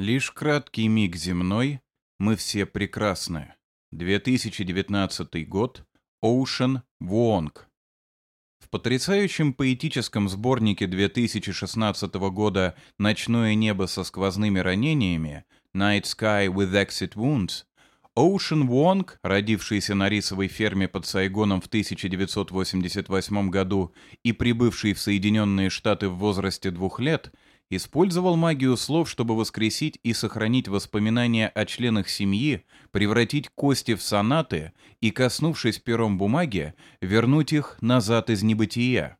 Лишь краткий миг земной, мы все прекрасны. 2019 год, Оушен Вуонг. В потрясающем поэтическом сборнике 2016 года «Ночное небо со сквозными ранениями» Night Sky with Exit Wounds Оушен Вонг, родившийся на рисовой ферме под Сайгоном в 1988 году и прибывший в Соединенные Штаты в возрасте двух лет, использовал магию слов, чтобы воскресить и сохранить воспоминания о членах семьи, превратить кости в сонаты и, коснувшись пером бумаги, вернуть их назад из небытия.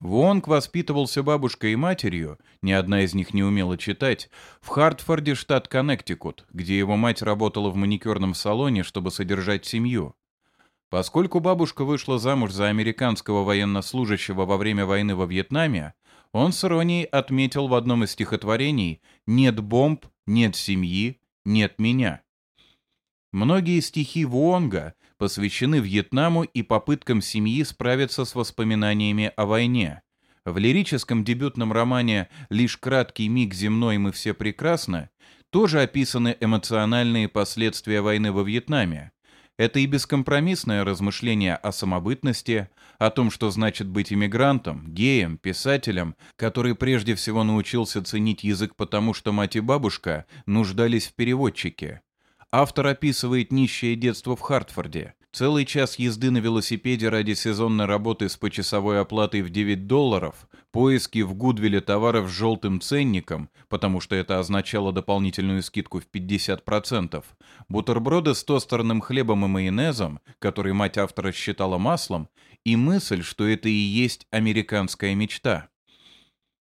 Вонг воспитывался бабушкой и матерью, ни одна из них не умела читать, в Хартфорде, штат Коннектикут, где его мать работала в маникюрном салоне, чтобы содержать семью. Поскольку бабушка вышла замуж за американского военнослужащего во время войны во Вьетнаме, он с иронией отметил в одном из стихотворений «Нет бомб, нет семьи, нет меня». Многие стихи Вуонга посвящены Вьетнаму и попыткам семьи справиться с воспоминаниями о войне. В лирическом дебютном романе «Лишь краткий миг земной мы все прекрасны» тоже описаны эмоциональные последствия войны во Вьетнаме. Это и бескомпромиссное размышление о самобытности, о том, что значит быть иммигрантом, геем, писателем, который прежде всего научился ценить язык потому, что мать и бабушка нуждались в переводчике. Автор описывает нищее детство в Хартфорде. Целый час езды на велосипеде ради сезонной работы с почасовой оплатой в 9 долларов, поиски в Гудвилле товаров с желтым ценником, потому что это означало дополнительную скидку в 50%, бутерброды с тостерным хлебом и майонезом, который мать автора считала маслом, и мысль, что это и есть американская мечта.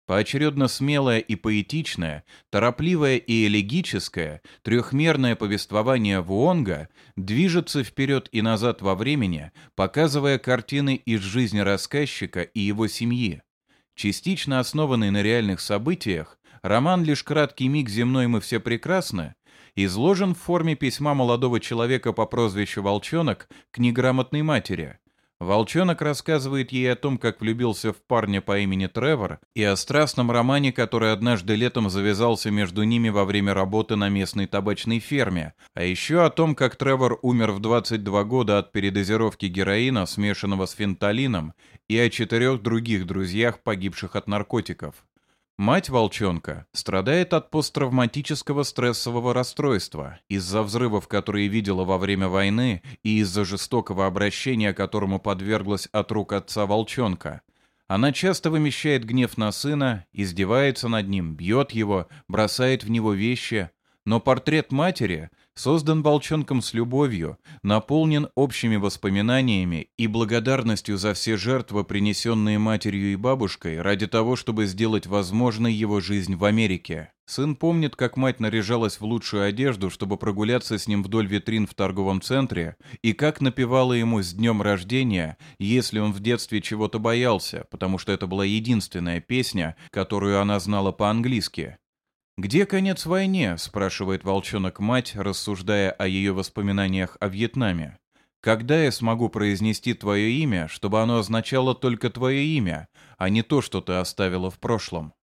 Поочередно смелое и поэтичное, торопливое и элегическое, трехмерное повествование Вуонга движется вперед и назад во времени, показывая картины из жизни рассказчика и его семьи. Частично основанный на реальных событиях, роман «Лишь краткий миг земной мы все прекрасны» изложен в форме письма молодого человека по прозвищу Волчонок к неграмотной матери – Волчонок рассказывает ей о том, как влюбился в парня по имени Тревор, и о страстном романе, который однажды летом завязался между ними во время работы на местной табачной ферме, а еще о том, как Тревор умер в 22 года от передозировки героина, смешанного с фенталином, и о четырех других друзьях, погибших от наркотиков. Мать волчонка страдает от посттравматического стрессового расстройства из-за взрывов, которые видела во время войны, и из-за жестокого обращения, которому подверглась от рук отца волчонка. Она часто вымещает гнев на сына, издевается над ним, бьет его, бросает в него вещи, но портрет матери создан волчонком с любовью, наполнен общими воспоминаниями и благодарностью за все жертвы, принесенные матерью и бабушкой, ради того, чтобы сделать возможной его жизнь в Америке. Сын помнит, как мать наряжалась в лучшую одежду, чтобы прогуляться с ним вдоль витрин в торговом центре, и как напевала ему с днем рождения, если он в детстве чего-то боялся, потому что это была единственная песня, которую она знала по-английски. «Где конец войне?» – спрашивает волчонок мать, рассуждая о ее воспоминаниях о Вьетнаме. «Когда я смогу произнести твое имя, чтобы оно означало только твое имя, а не то, что ты оставила в прошлом?»